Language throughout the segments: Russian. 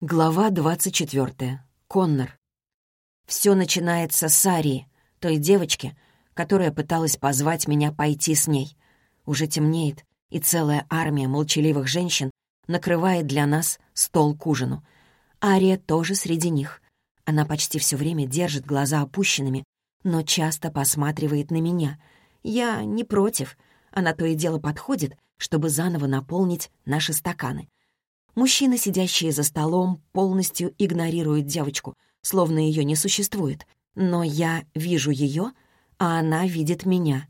Глава 24. Коннор. Все начинается с Арии, той девочки, которая пыталась позвать меня пойти с ней. Уже темнеет, и целая армия молчаливых женщин накрывает для нас стол к ужину. Ария тоже среди них. Она почти все время держит глаза опущенными, но часто посматривает на меня. Я не против. Она то и дело подходит, чтобы заново наполнить наши стаканы — Мужчины, сидящие за столом, полностью игнорируют девочку, словно ее не существует. Но я вижу ее, а она видит меня.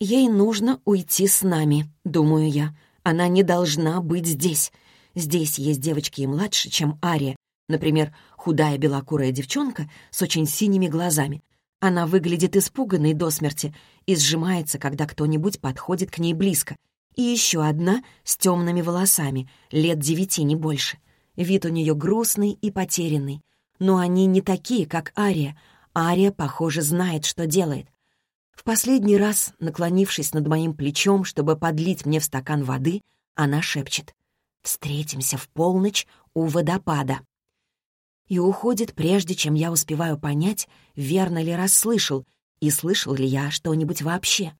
Ей нужно уйти с нами, думаю я. Она не должна быть здесь. Здесь есть девочки и младше, чем Ария. Например, худая белокурая девчонка с очень синими глазами. Она выглядит испуганной до смерти и сжимается, когда кто-нибудь подходит к ней близко и еще одна с темными волосами, лет девяти, не больше. Вид у нее грустный и потерянный. Но они не такие, как Ария. Ария, похоже, знает, что делает. В последний раз, наклонившись над моим плечом, чтобы подлить мне в стакан воды, она шепчет «Встретимся в полночь у водопада». И уходит, прежде чем я успеваю понять, верно ли расслышал, и слышал ли я что-нибудь вообще.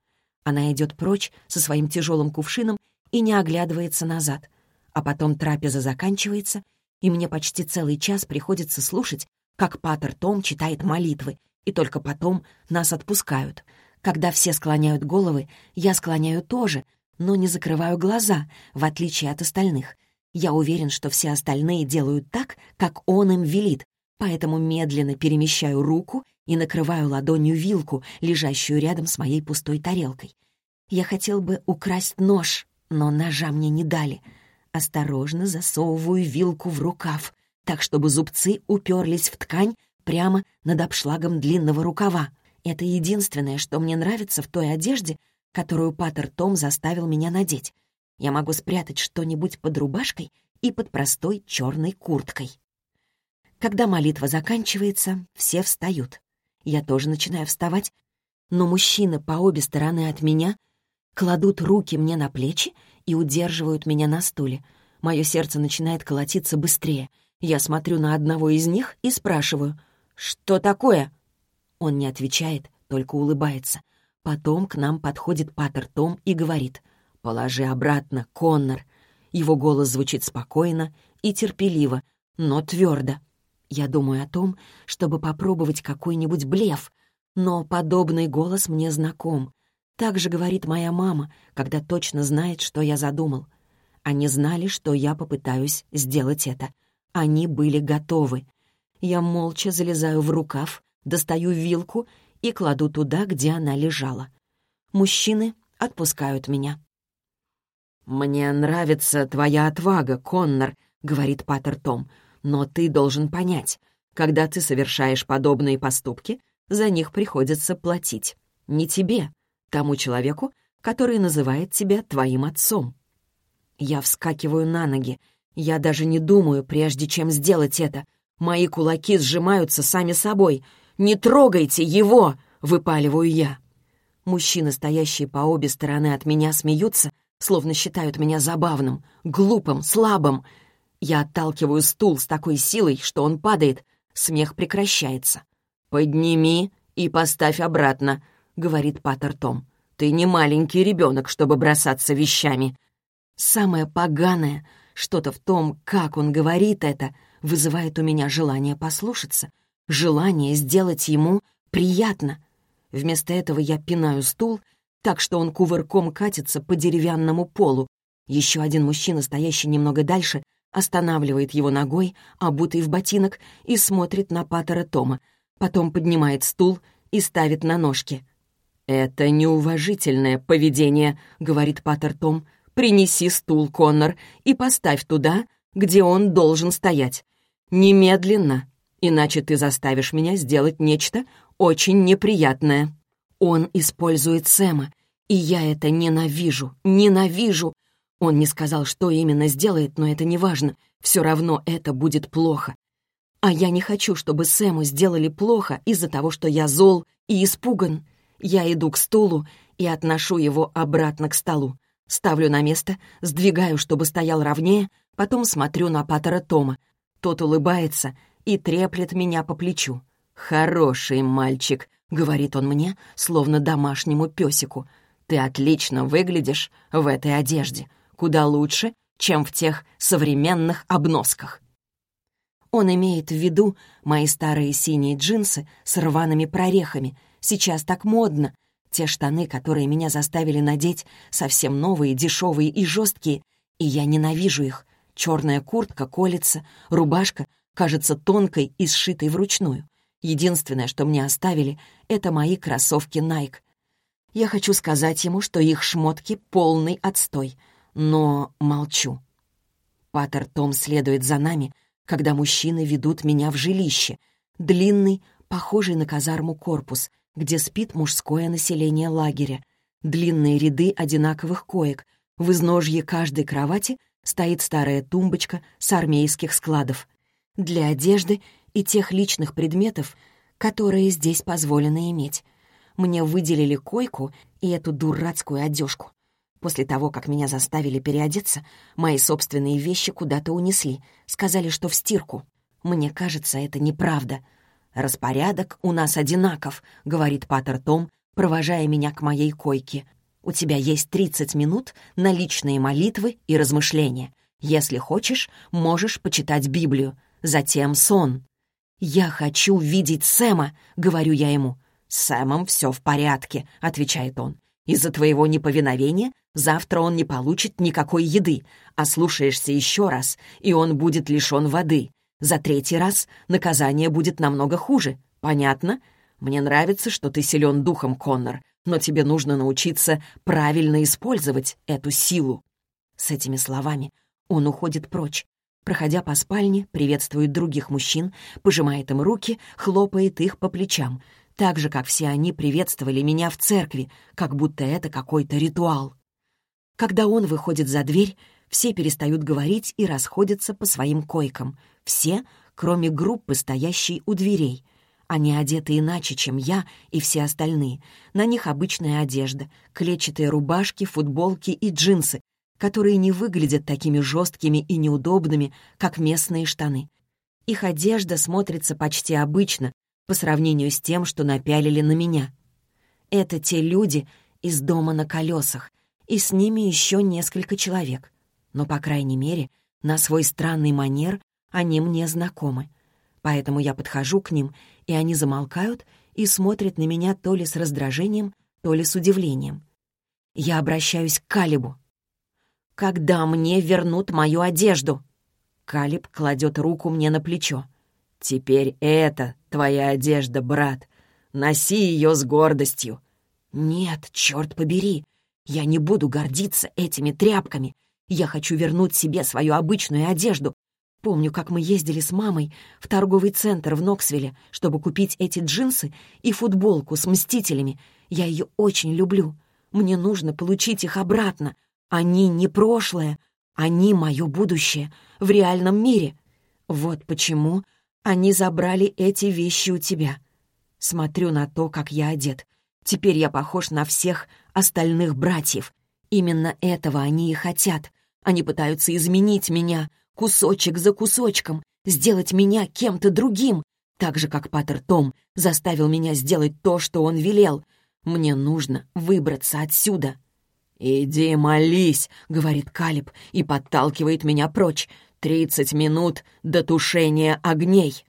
Она идет прочь со своим тяжелым кувшином и не оглядывается назад. А потом трапеза заканчивается, и мне почти целый час приходится слушать, как Патер Том читает молитвы, и только потом нас отпускают. Когда все склоняют головы, я склоняю тоже, но не закрываю глаза, в отличие от остальных. Я уверен, что все остальные делают так, как он им велит, поэтому медленно перемещаю руку и накрываю ладонью вилку, лежащую рядом с моей пустой тарелкой. Я хотел бы украсть нож, но ножа мне не дали. Осторожно засовываю вилку в рукав, так, чтобы зубцы уперлись в ткань прямо над обшлагом длинного рукава. Это единственное, что мне нравится в той одежде, которую Паттер Том заставил меня надеть. Я могу спрятать что-нибудь под рубашкой и под простой черной курткой. Когда молитва заканчивается, все встают. Я тоже начинаю вставать, но мужчины по обе стороны от меня кладут руки мне на плечи и удерживают меня на стуле. Мое сердце начинает колотиться быстрее. Я смотрю на одного из них и спрашиваю, «Что такое?» Он не отвечает, только улыбается. Потом к нам подходит Паттер Том и говорит, «Положи обратно, Коннор». Его голос звучит спокойно и терпеливо, но твердо. Я думаю о том, чтобы попробовать какой-нибудь блеф, но подобный голос мне знаком. Так же говорит моя мама, когда точно знает, что я задумал. Они знали, что я попытаюсь сделать это. Они были готовы. Я молча залезаю в рукав, достаю вилку и кладу туда, где она лежала. Мужчины отпускают меня. «Мне нравится твоя отвага, Коннор», — говорит Паттер Том. Но ты должен понять, когда ты совершаешь подобные поступки, за них приходится платить. Не тебе, тому человеку, который называет тебя твоим отцом. Я вскакиваю на ноги. Я даже не думаю, прежде чем сделать это. Мои кулаки сжимаются сами собой. «Не трогайте его!» — выпаливаю я. Мужчины, стоящие по обе стороны от меня, смеются, словно считают меня забавным, глупым, слабым. Я отталкиваю стул с такой силой, что он падает. Смех прекращается. «Подними и поставь обратно», — говорит Паттер Том. «Ты не маленький ребенок, чтобы бросаться вещами». Самое поганое, что-то в том, как он говорит это, вызывает у меня желание послушаться, желание сделать ему приятно. Вместо этого я пинаю стул, так что он кувырком катится по деревянному полу. Еще один мужчина, стоящий немного дальше, останавливает его ногой, обутый в ботинок, и смотрит на Паттера Тома, потом поднимает стул и ставит на ножки. «Это неуважительное поведение», — говорит Паттер Том. «Принеси стул, Коннор, и поставь туда, где он должен стоять. Немедленно, иначе ты заставишь меня сделать нечто очень неприятное». Он использует Сэма, и я это ненавижу, ненавижу. Он не сказал, что именно сделает, но это не важно. Все равно это будет плохо. А я не хочу, чтобы Сэму сделали плохо из-за того, что я зол и испуган. Я иду к стулу и отношу его обратно к столу. Ставлю на место, сдвигаю, чтобы стоял ровнее, потом смотрю на Паттера Тома. Тот улыбается и треплет меня по плечу. «Хороший мальчик», — говорит он мне, словно домашнему песику. «Ты отлично выглядишь в этой одежде. Куда лучше, чем в тех современных обносках». Он имеет в виду мои старые синие джинсы с рваными прорехами. Сейчас так модно. Те штаны, которые меня заставили надеть, совсем новые, дешевые и жесткие, и я ненавижу их. Черная куртка колется, рубашка кажется тонкой и сшитой вручную. Единственное, что мне оставили, это мои кроссовки Nike. Я хочу сказать ему, что их шмотки — полный отстой, но молчу. Паттер Том следует за нами — когда мужчины ведут меня в жилище. Длинный, похожий на казарму корпус, где спит мужское население лагеря. Длинные ряды одинаковых коек. В изножье каждой кровати стоит старая тумбочка с армейских складов. Для одежды и тех личных предметов, которые здесь позволено иметь. Мне выделили койку и эту дурацкую одежку. После того, как меня заставили переодеться, мои собственные вещи куда-то унесли. Сказали, что в стирку. Мне кажется, это неправда. «Распорядок у нас одинаков», — говорит Паттер Том, провожая меня к моей койке. «У тебя есть 30 минут на личные молитвы и размышления. Если хочешь, можешь почитать Библию. Затем сон». «Я хочу видеть Сэма», — говорю я ему. «С Сэмом все в порядке», — отвечает он. «Из-за твоего неповиновения Завтра он не получит никакой еды, а слушаешься еще раз, и он будет лишен воды. За третий раз наказание будет намного хуже. Понятно? Мне нравится, что ты силен духом, Коннор, но тебе нужно научиться правильно использовать эту силу». С этими словами он уходит прочь. Проходя по спальне, приветствует других мужчин, пожимает им руки, хлопает их по плечам, так же, как все они приветствовали меня в церкви, как будто это какой-то ритуал. Когда он выходит за дверь, все перестают говорить и расходятся по своим койкам. Все, кроме группы, стоящей у дверей. Они одеты иначе, чем я и все остальные. На них обычная одежда, клетчатые рубашки, футболки и джинсы, которые не выглядят такими жесткими и неудобными, как местные штаны. Их одежда смотрится почти обычно по сравнению с тем, что напялили на меня. Это те люди из дома на колесах, и с ними еще несколько человек. Но, по крайней мере, на свой странный манер они мне знакомы. Поэтому я подхожу к ним, и они замолкают и смотрят на меня то ли с раздражением, то ли с удивлением. Я обращаюсь к Калибу. «Когда мне вернут мою одежду?» Калиб кладет руку мне на плечо. «Теперь это твоя одежда, брат. Носи ее с гордостью». «Нет, черт побери, я не буду гордиться этими тряпками. Я хочу вернуть себе свою обычную одежду. Помню, как мы ездили с мамой в торговый центр в Ноксвилле, чтобы купить эти джинсы и футболку с «Мстителями». Я ее очень люблю. Мне нужно получить их обратно. Они не прошлое, они мое будущее в реальном мире. Вот почему они забрали эти вещи у тебя. Смотрю на то, как я одет. Теперь я похож на всех остальных братьев. Именно этого они и хотят. Они пытаются изменить меня, кусочек за кусочком, сделать меня кем-то другим, так же, как Паттер Том заставил меня сделать то, что он велел. Мне нужно выбраться отсюда. «Иди молись», — говорит Калиб и подталкивает меня прочь. «Тридцать минут до тушения огней».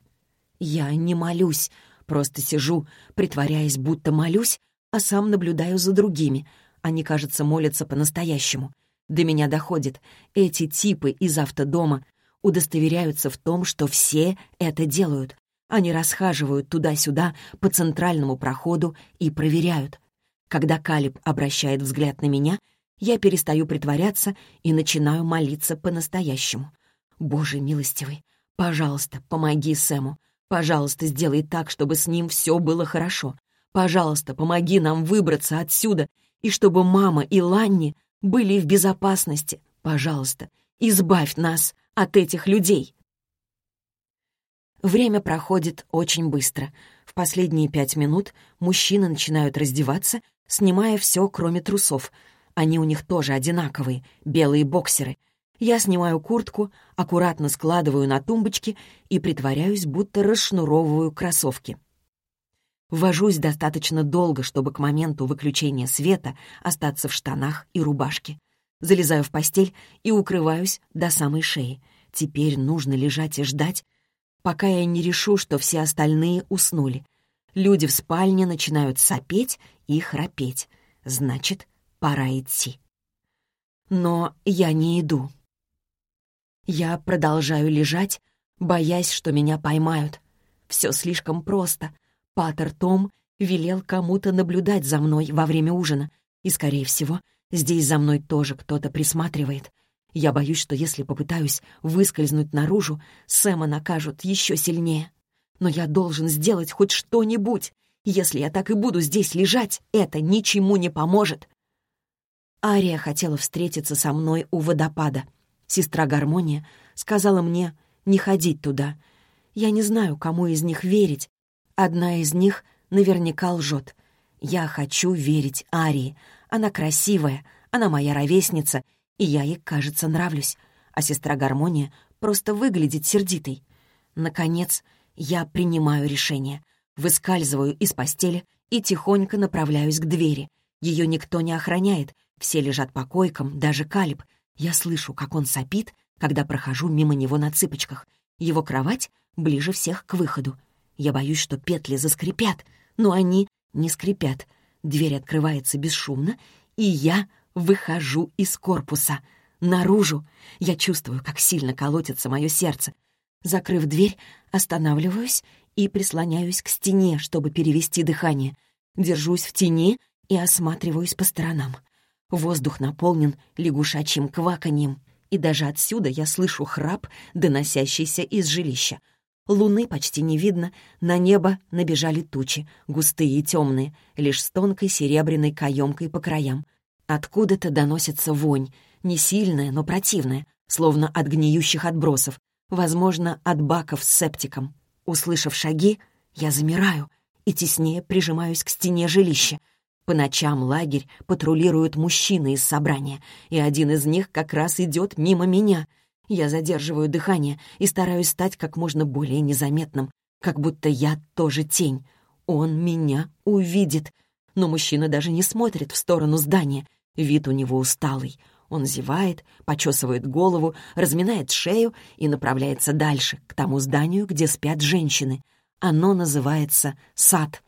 Я не молюсь, просто сижу, притворяясь, будто молюсь, а сам наблюдаю за другими. Они, кажется, молятся по-настоящему. До меня доходит. Эти типы из автодома удостоверяются в том, что все это делают. Они расхаживают туда-сюда по центральному проходу и проверяют. Когда Калиб обращает взгляд на меня, я перестаю притворяться и начинаю молиться по-настоящему. «Боже милостивый, пожалуйста, помоги Сэму. Пожалуйста, сделай так, чтобы с ним все было хорошо. Пожалуйста, помоги нам выбраться отсюда, и чтобы мама и Ланни были в безопасности. Пожалуйста, избавь нас от этих людей. Время проходит очень быстро. В последние пять минут мужчины начинают раздеваться, снимая все, кроме трусов. Они у них тоже одинаковые, белые боксеры. Я снимаю куртку, аккуратно складываю на тумбочке и притворяюсь, будто расшнуровываю кроссовки. Вожусь достаточно долго, чтобы к моменту выключения света остаться в штанах и рубашке. Залезаю в постель и укрываюсь до самой шеи. Теперь нужно лежать и ждать, пока я не решу, что все остальные уснули. Люди в спальне начинают сопеть и храпеть. Значит, пора идти. Но я не иду. Я продолжаю лежать, боясь, что меня поймают. Все слишком просто. Патер Том велел кому-то наблюдать за мной во время ужина, и, скорее всего, здесь за мной тоже кто-то присматривает. Я боюсь, что если попытаюсь выскользнуть наружу, Сэма накажут еще сильнее. Но я должен сделать хоть что-нибудь. Если я так и буду здесь лежать, это ничему не поможет. Ария хотела встретиться со мной у водопада. Сестра Гармония сказала мне не ходить туда. Я не знаю, кому из них верить. Одна из них наверняка лжет. Я хочу верить Арии. Она красивая, она моя ровесница — и я ей, кажется, нравлюсь, а сестра Гармония просто выглядит сердитой. Наконец, я принимаю решение, выскальзываю из постели и тихонько направляюсь к двери. Ее никто не охраняет, все лежат по койкам, даже Калиб. Я слышу, как он сопит, когда прохожу мимо него на цыпочках. Его кровать ближе всех к выходу. Я боюсь, что петли заскрипят, но они не скрипят. Дверь открывается бесшумно, и я Выхожу из корпуса. Наружу. Я чувствую, как сильно колотится мое сердце. Закрыв дверь, останавливаюсь и прислоняюсь к стене, чтобы перевести дыхание. Держусь в тени и осматриваюсь по сторонам. Воздух наполнен лягушачьим кваканьем, и даже отсюда я слышу храп, доносящийся из жилища. Луны почти не видно, на небо набежали тучи, густые и темные, лишь с тонкой серебряной каемкой по краям. Откуда-то доносится вонь, не сильная, но противная, словно от гниющих отбросов, возможно, от баков с септиком. Услышав шаги, я замираю и теснее прижимаюсь к стене жилища. По ночам лагерь патрулируют мужчины из собрания, и один из них как раз идет мимо меня. Я задерживаю дыхание и стараюсь стать как можно более незаметным, как будто я тоже тень. Он меня увидит. Но мужчина даже не смотрит в сторону здания — Вид у него усталый. Он зевает, почесывает голову, разминает шею и направляется дальше, к тому зданию, где спят женщины. Оно называется «Сад».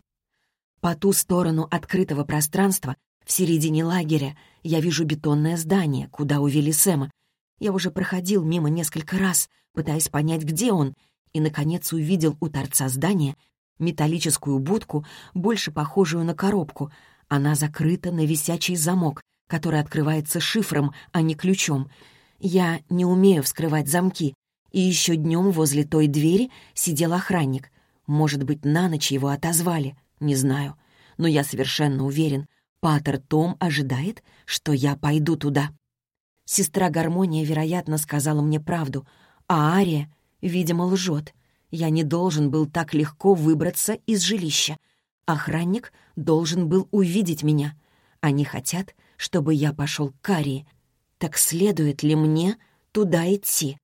По ту сторону открытого пространства, в середине лагеря, я вижу бетонное здание, куда увели Сэма. Я уже проходил мимо несколько раз, пытаясь понять, где он, и, наконец, увидел у торца здания металлическую будку, больше похожую на коробку. Она закрыта на висячий замок, который открывается шифром, а не ключом. Я не умею вскрывать замки, и еще днем возле той двери сидел охранник. Может быть, на ночь его отозвали, не знаю. Но я совершенно уверен, Патер Том ожидает, что я пойду туда. Сестра Гармония, вероятно, сказала мне правду, а Ария, видимо, лжет. Я не должен был так легко выбраться из жилища. Охранник должен был увидеть меня. Они хотят, чтобы я пошел к Карии. Так следует ли мне туда идти?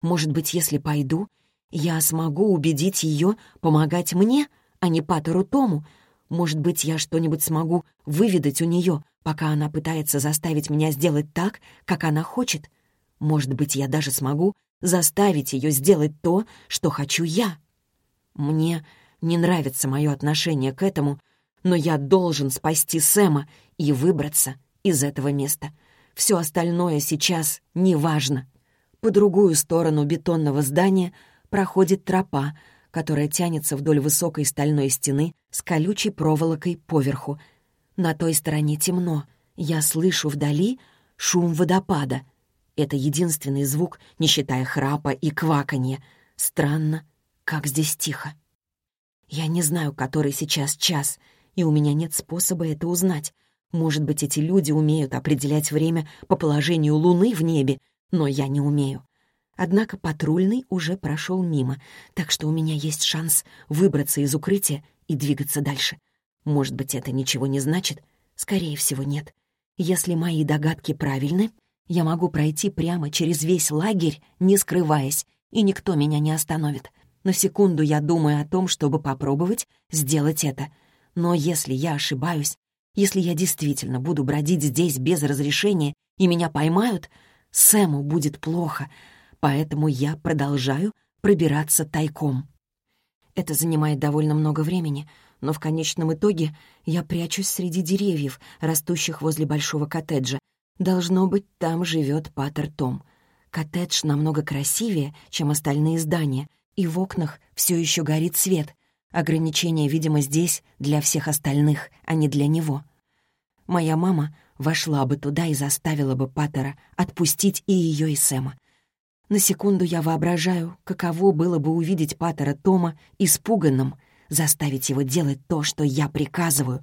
Может быть, если пойду, я смогу убедить ее помогать мне, а не Патеру Тому? Может быть, я что-нибудь смогу выведать у нее, пока она пытается заставить меня сделать так, как она хочет? Может быть, я даже смогу заставить ее сделать то, что хочу я? Мне не нравится мое отношение к этому, но я должен спасти Сэма и выбраться из этого места. Все остальное сейчас не важно. По другую сторону бетонного здания проходит тропа, которая тянется вдоль высокой стальной стены с колючей проволокой поверху. На той стороне темно. Я слышу вдали шум водопада. Это единственный звук, не считая храпа и кваканья. Странно, как здесь тихо. Я не знаю, который сейчас час, и у меня нет способа это узнать. Может быть, эти люди умеют определять время по положению Луны в небе, но я не умею. Однако патрульный уже прошел мимо, так что у меня есть шанс выбраться из укрытия и двигаться дальше. Может быть, это ничего не значит? Скорее всего, нет. Если мои догадки правильны, Я могу пройти прямо через весь лагерь, не скрываясь, и никто меня не остановит. На секунду я думаю о том, чтобы попробовать сделать это. Но если я ошибаюсь, если я действительно буду бродить здесь без разрешения и меня поймают, Сэму будет плохо, поэтому я продолжаю пробираться тайком. Это занимает довольно много времени, но в конечном итоге я прячусь среди деревьев, растущих возле большого коттеджа. Должно быть, там живет Паттер Том. Коттедж намного красивее, чем остальные здания, и в окнах все еще горит свет. Ограничение, видимо, здесь для всех остальных, а не для него. Моя мама вошла бы туда и заставила бы Паттера отпустить и ее, и Сэма. На секунду я воображаю, каково было бы увидеть Паттера Тома испуганным, заставить его делать то, что я приказываю.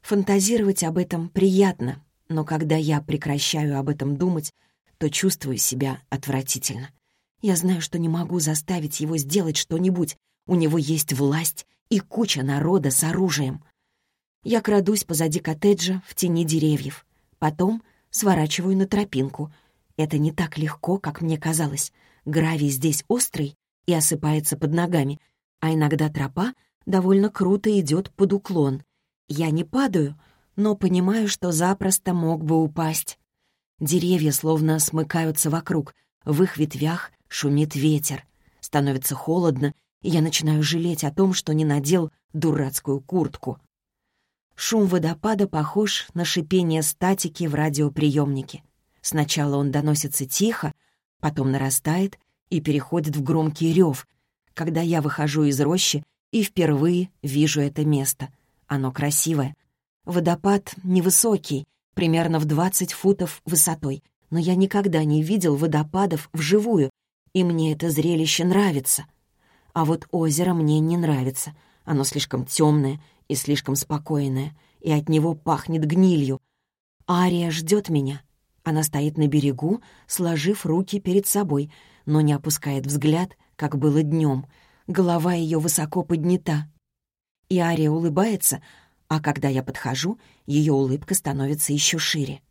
Фантазировать об этом приятно, но когда я прекращаю об этом думать, то чувствую себя отвратительно. Я знаю, что не могу заставить его сделать что-нибудь. У него есть власть и куча народа с оружием. Я крадусь позади коттеджа в тени деревьев. Потом сворачиваю на тропинку. Это не так легко, как мне казалось. Гравий здесь острый и осыпается под ногами, а иногда тропа довольно круто идет под уклон. Я не падаю, но понимаю, что запросто мог бы упасть. Деревья словно смыкаются вокруг, в их ветвях шумит ветер. Становится холодно, и я начинаю жалеть о том, что не надел дурацкую куртку. Шум водопада похож на шипение статики в радиоприемнике. Сначала он доносится тихо, потом нарастает и переходит в громкий рев, когда я выхожу из рощи и впервые вижу это место. Оно красивое. Водопад невысокий, примерно в 20 футов высотой, но я никогда не видел водопадов вживую, и мне это зрелище нравится. А вот озеро мне не нравится. Оно слишком темное и слишком спокойное, и от него пахнет гнилью. Ария ждет меня. Она стоит на берегу, сложив руки перед собой, но не опускает взгляд, как было днем. Голова ее высоко поднята. И Ария улыбается, а когда я подхожу, ее улыбка становится еще шире.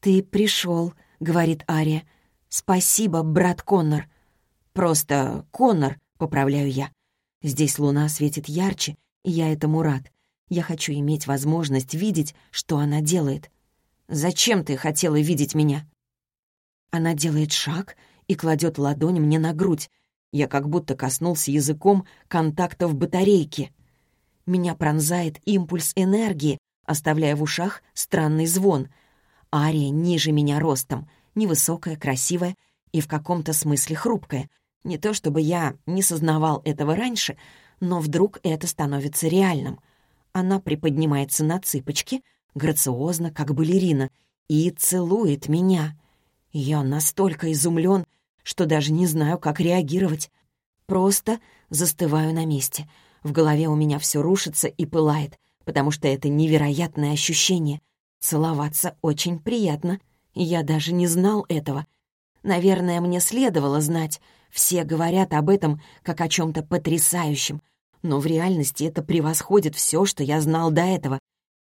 «Ты пришел», — говорит Ария. «Спасибо, брат Коннор». «Просто Коннор», — поправляю я. Здесь луна светит ярче, и я этому рад. Я хочу иметь возможность видеть, что она делает. «Зачем ты хотела видеть меня?» Она делает шаг и кладет ладонь мне на грудь. Я как будто коснулся языком контакта в батарейке. Меня пронзает импульс энергии, оставляя в ушах странный звон. Ария ниже меня ростом, невысокая, красивая и в каком-то смысле хрупкая. Не то чтобы я не сознавал этого раньше, но вдруг это становится реальным. Она приподнимается на цыпочки, грациозно, как балерина, и целует меня. Я настолько изумлен, что даже не знаю, как реагировать. Просто застываю на месте — в голове у меня все рушится и пылает, потому что это невероятное ощущение. Целоваться очень приятно. Я даже не знал этого. Наверное, мне следовало знать. Все говорят об этом как о чем-то потрясающем. Но в реальности это превосходит все, что я знал до этого.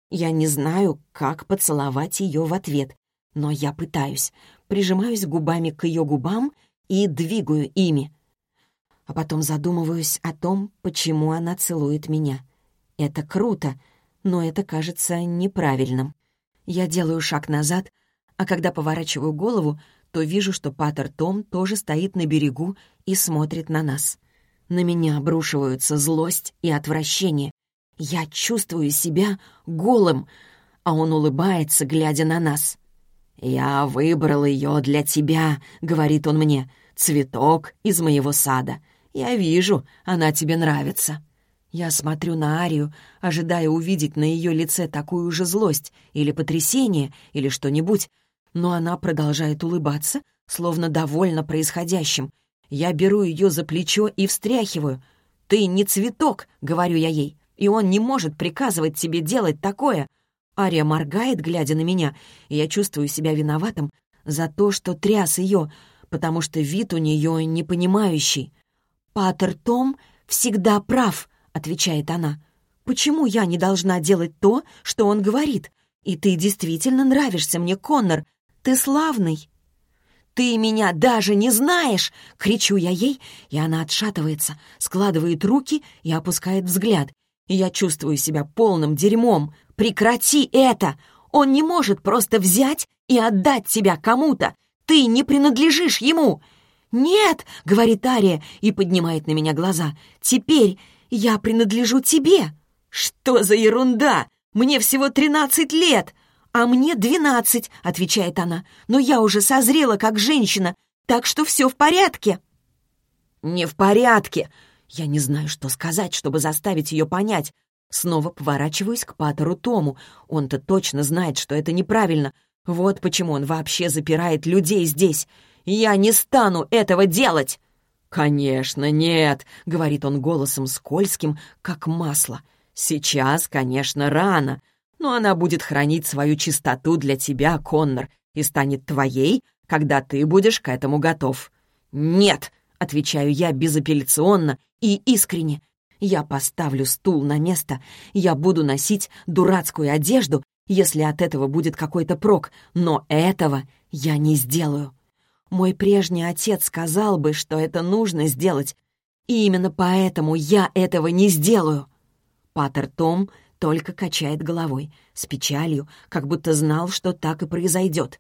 Я не знаю, как поцеловать ее в ответ. Но я пытаюсь. Прижимаюсь губами к ее губам и двигаю ими а потом задумываюсь о том, почему она целует меня. Это круто, но это кажется неправильным. Я делаю шаг назад, а когда поворачиваю голову, то вижу, что Паттер Том тоже стоит на берегу и смотрит на нас. На меня обрушиваются злость и отвращение. Я чувствую себя голым, а он улыбается, глядя на нас. «Я выбрал ее для тебя», — говорит он мне, — «цветок из моего сада. «Я вижу, она тебе нравится». Я смотрю на Арию, ожидая увидеть на ее лице такую же злость или потрясение, или что-нибудь, но она продолжает улыбаться, словно довольна происходящим. Я беру ее за плечо и встряхиваю. «Ты не цветок», — говорю я ей, «и он не может приказывать тебе делать такое». Ария моргает, глядя на меня, и я чувствую себя виноватым за то, что тряс ее, потому что вид у нее непонимающий. «Патер Том всегда прав», — отвечает она. «Почему я не должна делать то, что он говорит? И ты действительно нравишься мне, Коннор. ты славный!» «Ты меня даже не знаешь!» — кричу я ей, и она отшатывается, складывает руки и опускает взгляд. И я чувствую себя полным дерьмом. «Прекрати это! Он не может просто взять и отдать тебя кому-то! Ты не принадлежишь ему!» «Нет!» — говорит Ария и поднимает на меня глаза. «Теперь я принадлежу тебе!» «Что за ерунда? Мне всего тринадцать лет!» «А мне двенадцать», — отвечает она. «Но я уже созрела как женщина, так что все в порядке». «Не в порядке!» Я не знаю, что сказать, чтобы заставить ее понять. Снова поворачиваюсь к Патеру Тому. Он-то точно знает, что это неправильно. Вот почему он вообще запирает людей здесь. Я не стану этого делать!» «Конечно, нет», — говорит он голосом скользким, как масло. «Сейчас, конечно, рано, но она будет хранить свою чистоту для тебя, Коннор, и станет твоей, когда ты будешь к этому готов». «Нет», — отвечаю я безапелляционно и искренне. «Я поставлю стул на место, я буду носить дурацкую одежду, если от этого будет какой-то прок, но этого я не сделаю. Мой прежний отец сказал бы, что это нужно сделать, и именно поэтому я этого не сделаю». Патер Том только качает головой, с печалью, как будто знал, что так и произойдет.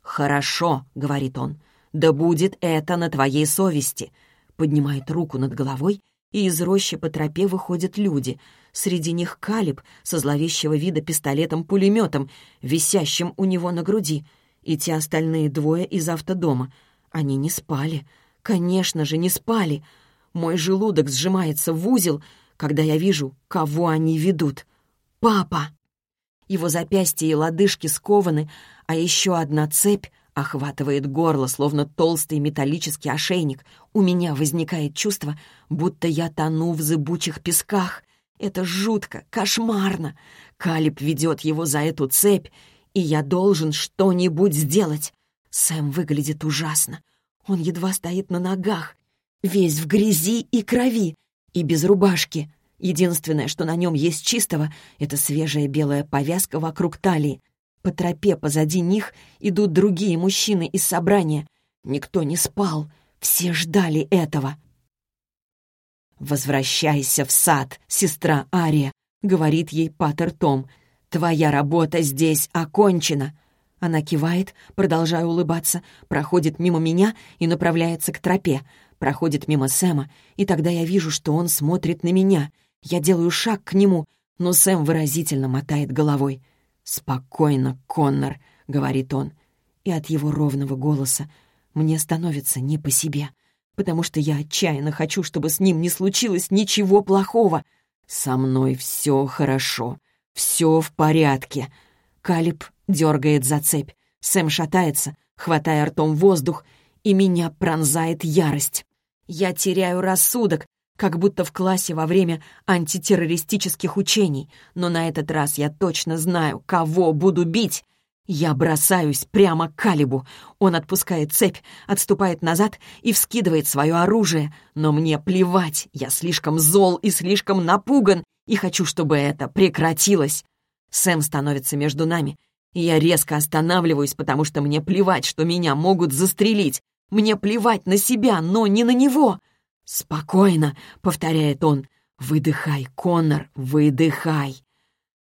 «Хорошо», — говорит он, — «да будет это на твоей совести». Поднимает руку над головой, и из рощи по тропе выходят люди. Среди них Калиб со зловещего вида пистолетом-пулеметом, висящим у него на груди, и те остальные двое из автодома. Они не спали. Конечно же, не спали. Мой желудок сжимается в узел, когда я вижу, кого они ведут. «Папа!» Его запястья и лодыжки скованы, а еще одна цепь охватывает горло, словно толстый металлический ошейник. У меня возникает чувство, будто я тону в зыбучих песках. Это жутко, кошмарно. Калиб ведет его за эту цепь, и я должен что-нибудь сделать. Сэм выглядит ужасно. Он едва стоит на ногах, весь в грязи и крови, и без рубашки. Единственное, что на нем есть чистого, это свежая белая повязка вокруг талии. По тропе позади них идут другие мужчины из собрания. Никто не спал, все ждали этого. «Возвращайся в сад, сестра Ария», — говорит ей Патер Том. «Твоя работа здесь окончена». Она кивает, продолжая улыбаться, проходит мимо меня и направляется к тропе, проходит мимо Сэма, и тогда я вижу, что он смотрит на меня — я делаю шаг к нему, но Сэм выразительно мотает головой. «Спокойно, Коннор», — говорит он. И от его ровного голоса мне становится не по себе, потому что я отчаянно хочу, чтобы с ним не случилось ничего плохого. «Со мной все хорошо, все в порядке». Калиб дергает за цепь. Сэм шатается, хватая ртом воздух, и меня пронзает ярость. Я теряю рассудок, как будто в классе во время антитеррористических учений, но на этот раз я точно знаю, кого буду бить. Я бросаюсь прямо к Калибу. Он отпускает цепь, отступает назад и вскидывает свое оружие. Но мне плевать, я слишком зол и слишком напуган, и хочу, чтобы это прекратилось. Сэм становится между нами, и я резко останавливаюсь, потому что мне плевать, что меня могут застрелить. Мне плевать на себя, но не на него. «Спокойно», — повторяет он. «Выдыхай, Коннор, выдыхай».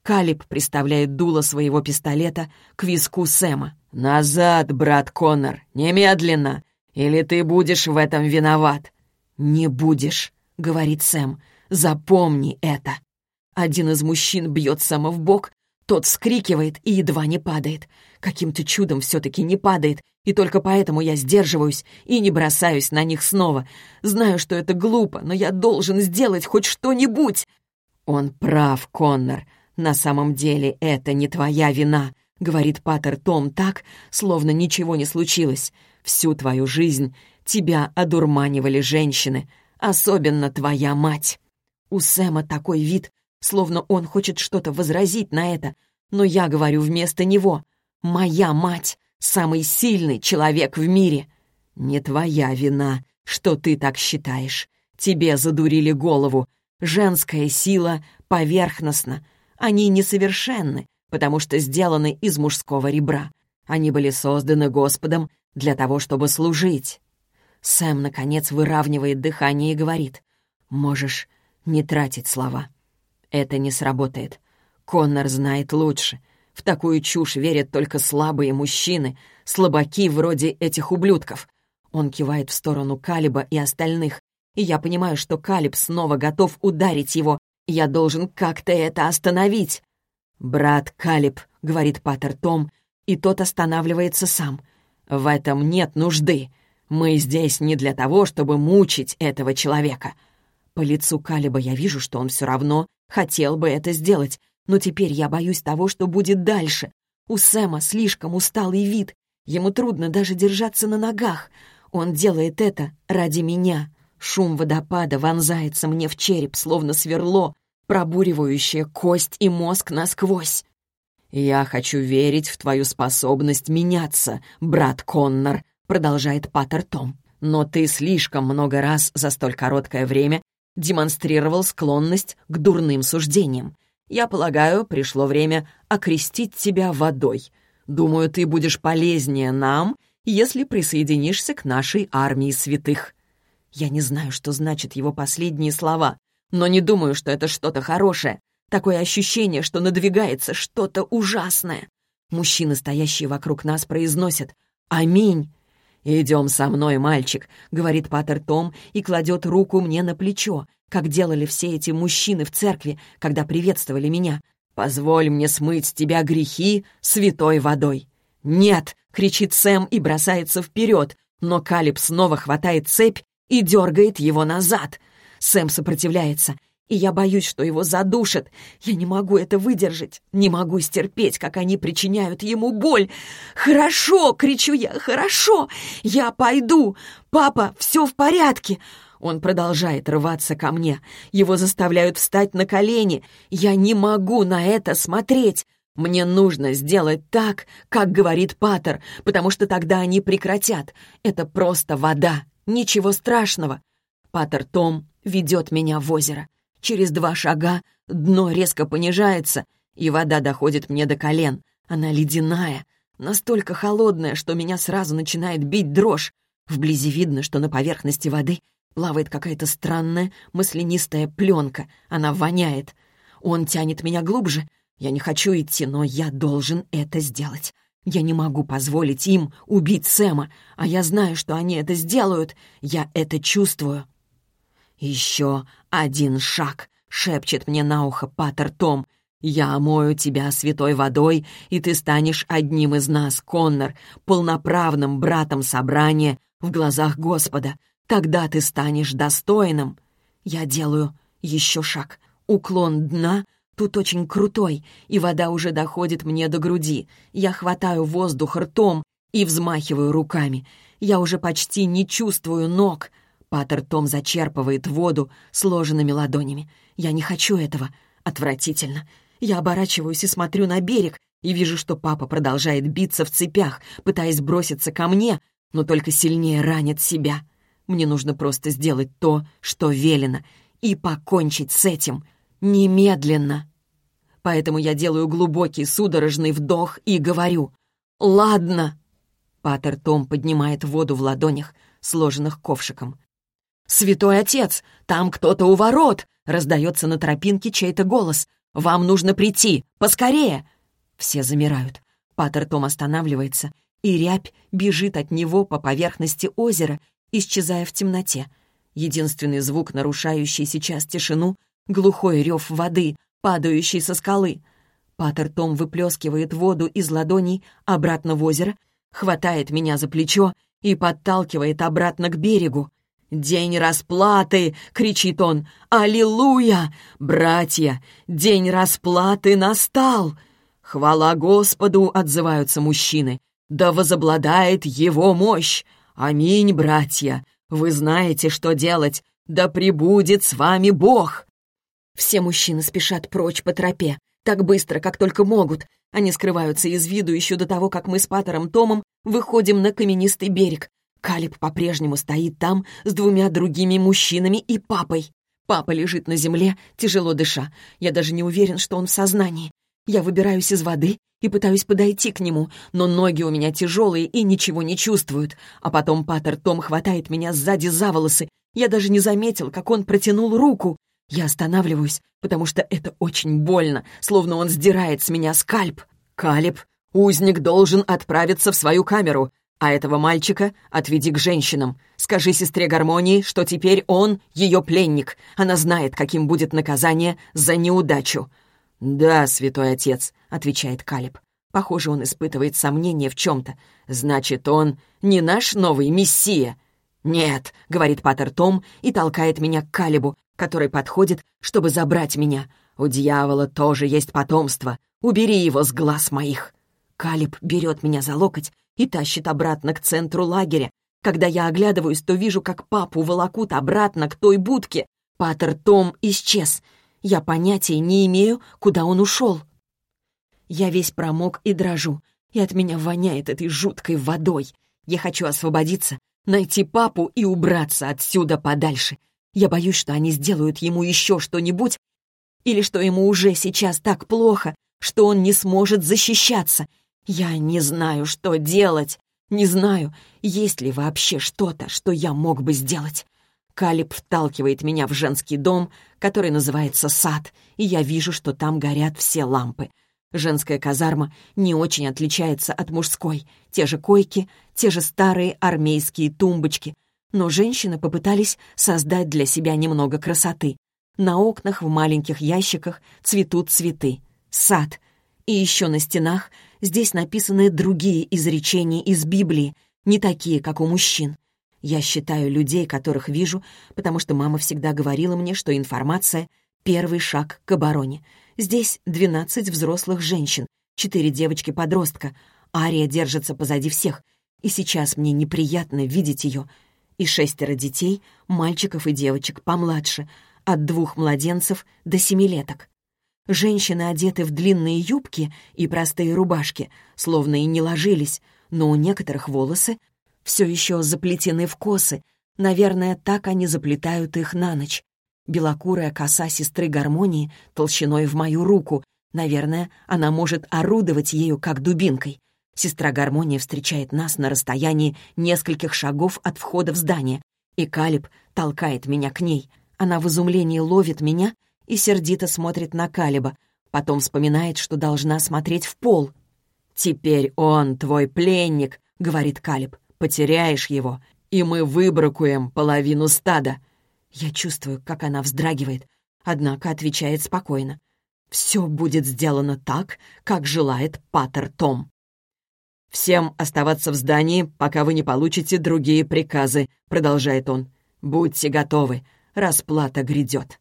Калиб приставляет дуло своего пистолета к виску Сэма. «Назад, брат Коннор, немедленно, или ты будешь в этом виноват». «Не будешь», — говорит Сэм. «Запомни это». Один из мужчин бьет Сэма в бок, тот вскрикивает и едва не падает. Каким-то чудом все-таки не падает, и только поэтому я сдерживаюсь и не бросаюсь на них снова. Знаю, что это глупо, но я должен сделать хоть что-нибудь. Он прав, Коннор. На самом деле это не твоя вина, говорит Паттер Том так, словно ничего не случилось. Всю твою жизнь тебя одурманивали женщины, особенно твоя мать. У Сэма такой вид, словно он хочет что-то возразить на это, но я говорю вместо него. «Моя мать — самый сильный человек в мире. Не твоя вина, что ты так считаешь. Тебе задурили голову. Женская сила поверхностна. Они несовершенны, потому что сделаны из мужского ребра. Они были созданы Господом для того, чтобы служить. Сэм, наконец, выравнивает дыхание и говорит, «Можешь не тратить слова. Это не сработает. Коннор знает лучше. В такую чушь верят только слабые мужчины, слабаки вроде этих ублюдков». Он кивает в сторону Калиба и остальных, и я понимаю, что Калиб снова готов ударить его. Я должен как-то это остановить. «Брат Калиб», — говорит Паттер Том, и тот останавливается сам. «В этом нет нужды. Мы здесь не для того, чтобы мучить этого человека». По лицу Калиба я вижу, что он все равно хотел бы это сделать, но теперь я боюсь того, что будет дальше. У Сэма слишком усталый вид, ему трудно даже держаться на ногах. Он делает это ради меня. Шум водопада вонзается мне в череп, словно сверло, пробуривающее кость и мозг насквозь. «Я хочу верить в твою способность меняться, брат Коннор», продолжает Паттер Том. «Но ты слишком много раз за столь короткое время демонстрировал склонность к дурным суждениям. Я полагаю, пришло время окрестить тебя водой. Думаю, ты будешь полезнее нам, если присоединишься к нашей армии святых». Я не знаю, что значат его последние слова, но не думаю, что это что-то хорошее. Такое ощущение, что надвигается что-то ужасное. Мужчины, стоящие вокруг нас, произносят «Аминь». «Идем со мной, мальчик», — говорит Паттер Том и кладет руку мне на плечо, как делали все эти мужчины в церкви, когда приветствовали меня. «Позволь мне смыть с тебя грехи святой водой». «Нет!» — кричит Сэм и бросается вперед, но Калиб снова хватает цепь и дергает его назад. Сэм сопротивляется, и я боюсь, что его задушат. Я не могу это выдержать, не могу стерпеть, как они причиняют ему боль. «Хорошо!» — кричу я, «хорошо! Я пойду! Папа, все в порядке!» Он продолжает рваться ко мне. Его заставляют встать на колени. Я не могу на это смотреть. Мне нужно сделать так, как говорит Паттер, потому что тогда они прекратят. Это просто вода. Ничего страшного. Паттер Том ведет меня в озеро. Через два шага дно резко понижается, и вода доходит мне до колен. Она ледяная, настолько холодная, что меня сразу начинает бить дрожь. Вблизи видно, что на поверхности воды плавает какая-то странная маслянистая пленка. Она воняет. Он тянет меня глубже. Я не хочу идти, но я должен это сделать. Я не могу позволить им убить Сэма, а я знаю, что они это сделают. Я это чувствую. «Еще один шаг», — шепчет мне на ухо Паттер Том. «Я омою тебя святой водой, и ты станешь одним из нас, Коннор, полноправным братом собрания в глазах Господа. Тогда ты станешь достойным». Я делаю еще шаг. Уклон дна Тут очень крутой, и вода уже доходит мне до груди. Я хватаю воздух ртом и взмахиваю руками. Я уже почти не чувствую ног. Паттер Том зачерпывает воду сложенными ладонями. Я не хочу этого. Отвратительно. Я оборачиваюсь и смотрю на берег, и вижу, что папа продолжает биться в цепях, пытаясь броситься ко мне, но только сильнее ранит себя. Мне нужно просто сделать то, что велено, и покончить с этим — Немедленно. Поэтому я делаю глубокий судорожный вдох и говорю «Ладно». Патер Том поднимает воду в ладонях, сложенных ковшиком. «Святой отец, там кто-то у ворот!» — раздается на тропинке чей-то голос. «Вам нужно прийти! Поскорее!» Все замирают. Патер Том останавливается, и рябь бежит от него по поверхности озера, исчезая в темноте. Единственный звук, нарушающий сейчас тишину, глухой рев воды, падающий со скалы. Патер Том выплескивает воду из ладоней обратно в озеро, хватает меня за плечо и подталкивает обратно к берегу. «День расплаты!» — кричит он. «Аллилуйя! Братья, день расплаты настал!» «Хвала Господу!» — отзываются мужчины. «Да возобладает Его мощь! Аминь, братья! Вы знаете, что делать! Да пребудет с вами Бог!» Все мужчины спешат прочь по тропе, так быстро, как только могут. Они скрываются из виду еще до того, как мы с Патером Томом выходим на каменистый берег. Калиб по-прежнему стоит там с двумя другими мужчинами и папой. Папа лежит на земле, тяжело дыша. Я даже не уверен, что он в сознании. Я выбираюсь из воды и пытаюсь подойти к нему, но ноги у меня тяжелые и ничего не чувствуют. А потом Паттер Том хватает меня сзади за волосы. Я даже не заметил, как он протянул руку. Я останавливаюсь, потому что это очень больно, словно он сдирает с меня скальп. «Калиб, узник должен отправиться в свою камеру, а этого мальчика отведи к женщинам. Скажи сестре Гармонии, что теперь он ее пленник. Она знает, каким будет наказание за неудачу». «Да, святой отец», — отвечает Калиб. Похоже, он испытывает сомнение в чем-то. «Значит, он не наш новый мессия?» «Нет», — говорит Паттер Том и толкает меня к Калибу, который подходит, чтобы забрать меня. «У дьявола тоже есть потомство. Убери его с глаз моих». Калиб берет меня за локоть и тащит обратно к центру лагеря. Когда я оглядываюсь, то вижу, как папу волокут обратно к той будке. Паттер Том исчез. Я понятия не имею, куда он ушел. Я весь промок и дрожу, и от меня воняет этой жуткой водой. Я хочу освободиться, найти папу и убраться отсюда подальше. Я боюсь, что они сделают ему еще что-нибудь, или что ему уже сейчас так плохо, что он не сможет защищаться. Я не знаю, что делать. Не знаю, есть ли вообще что-то, что я мог бы сделать. Калиб вталкивает меня в женский дом, который называется «Сад», и я вижу, что там горят все лампы. Женская казарма не очень отличается от мужской. Те же койки, те же старые армейские тумбочки, но женщины попытались создать для себя немного красоты. На окнах в маленьких ящиках цветут цветы. Сад. И еще на стенах здесь написаны другие изречения из Библии, не такие, как у мужчин. Я считаю людей, которых вижу, потому что мама всегда говорила мне, что информация — первый шаг к обороне. Здесь 12 взрослых женщин, четыре девочки-подростка. Ария держится позади всех, и сейчас мне неприятно видеть ее — и шестеро детей, мальчиков и девочек помладше, от двух младенцев до семилеток. Женщины одеты в длинные юбки и простые рубашки, словно и не ложились, но у некоторых волосы все еще заплетены в косы, наверное, так они заплетают их на ночь. Белокурая коса сестры гармонии толщиной в мою руку, наверное, она может орудовать ею как дубинкой. Сестра Гармония встречает нас на расстоянии нескольких шагов от входа в здание, и Калиб толкает меня к ней. Она в изумлении ловит меня и сердито смотрит на Калиба, потом вспоминает, что должна смотреть в пол. «Теперь он твой пленник», — говорит Калиб. «Потеряешь его, и мы выбракуем половину стада». Я чувствую, как она вздрагивает, однако отвечает спокойно. «Все будет сделано так, как желает Паттер Том». «Всем оставаться в здании, пока вы не получите другие приказы», — продолжает он. «Будьте готовы, расплата грядет».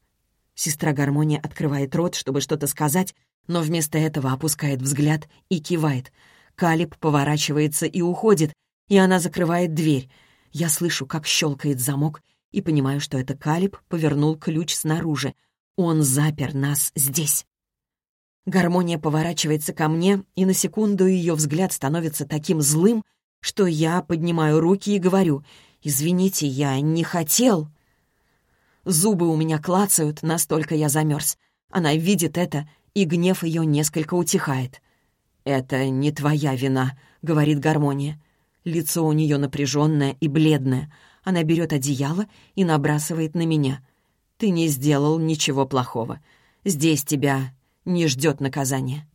Сестра Гармония открывает рот, чтобы что-то сказать, но вместо этого опускает взгляд и кивает. Калиб поворачивается и уходит, и она закрывает дверь. Я слышу, как щелкает замок, и понимаю, что это Калиб повернул ключ снаружи. Он запер нас здесь. Гармония поворачивается ко мне, и на секунду ее взгляд становится таким злым, что я поднимаю руки и говорю «Извините, я не хотел». Зубы у меня клацают, настолько я замерз. Она видит это, и гнев ее несколько утихает. «Это не твоя вина», — говорит Гармония. Лицо у нее напряженное и бледное. Она берет одеяло и набрасывает на меня. «Ты не сделал ничего плохого. Здесь тебя не ждет наказания.